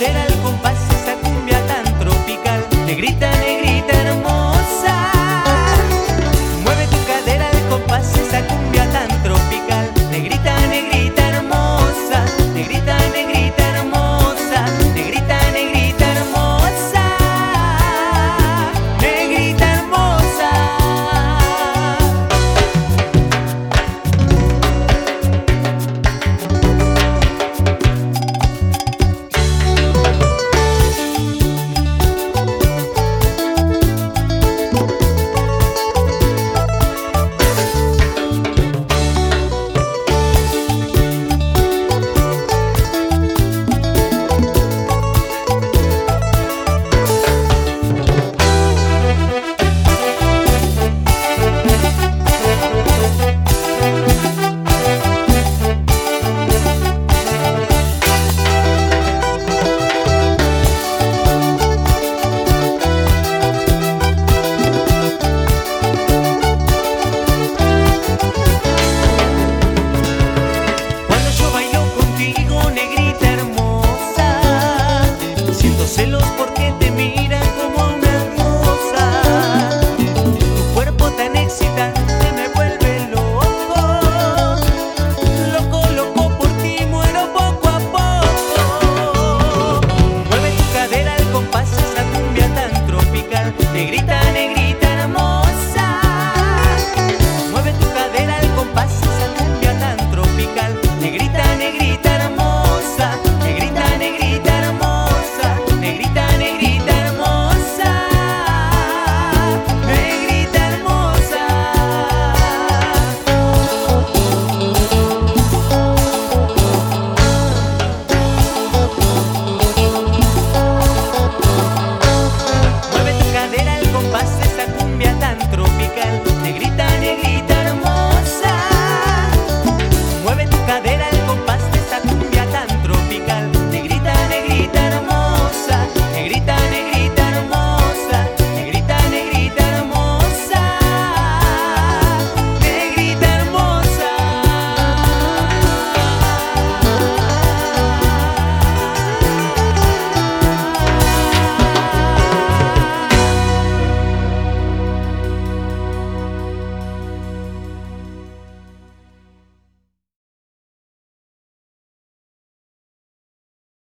cadera